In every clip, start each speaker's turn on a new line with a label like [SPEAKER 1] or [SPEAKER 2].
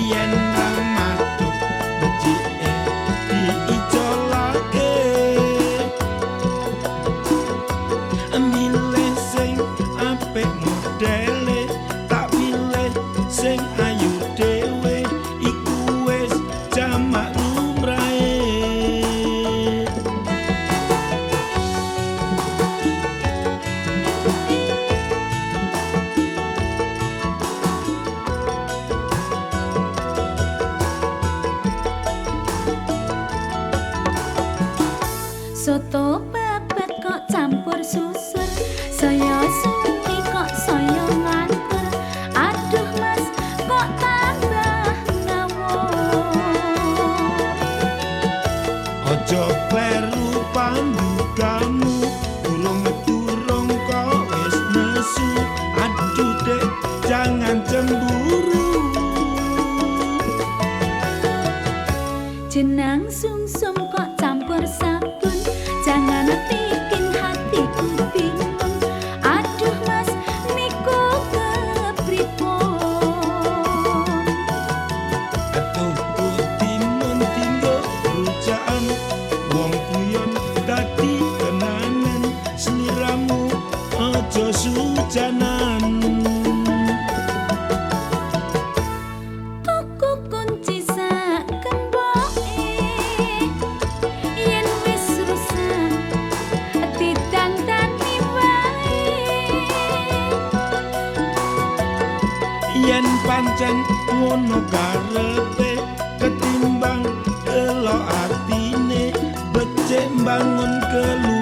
[SPEAKER 1] Iron soto babat kok campur susur. Saya suki kok saya ngantur. Aduh mas kok tambah ngawur?
[SPEAKER 2] Ojo perlu pandu kamu urung turung kok wis nesu. Aduh dek jangan cemburu.
[SPEAKER 1] jajanan. Yen wis rusak didandani wae.
[SPEAKER 2] Yen pancen ngono karepe ketimbang elo atine becik bangun keluar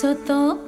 [SPEAKER 2] 外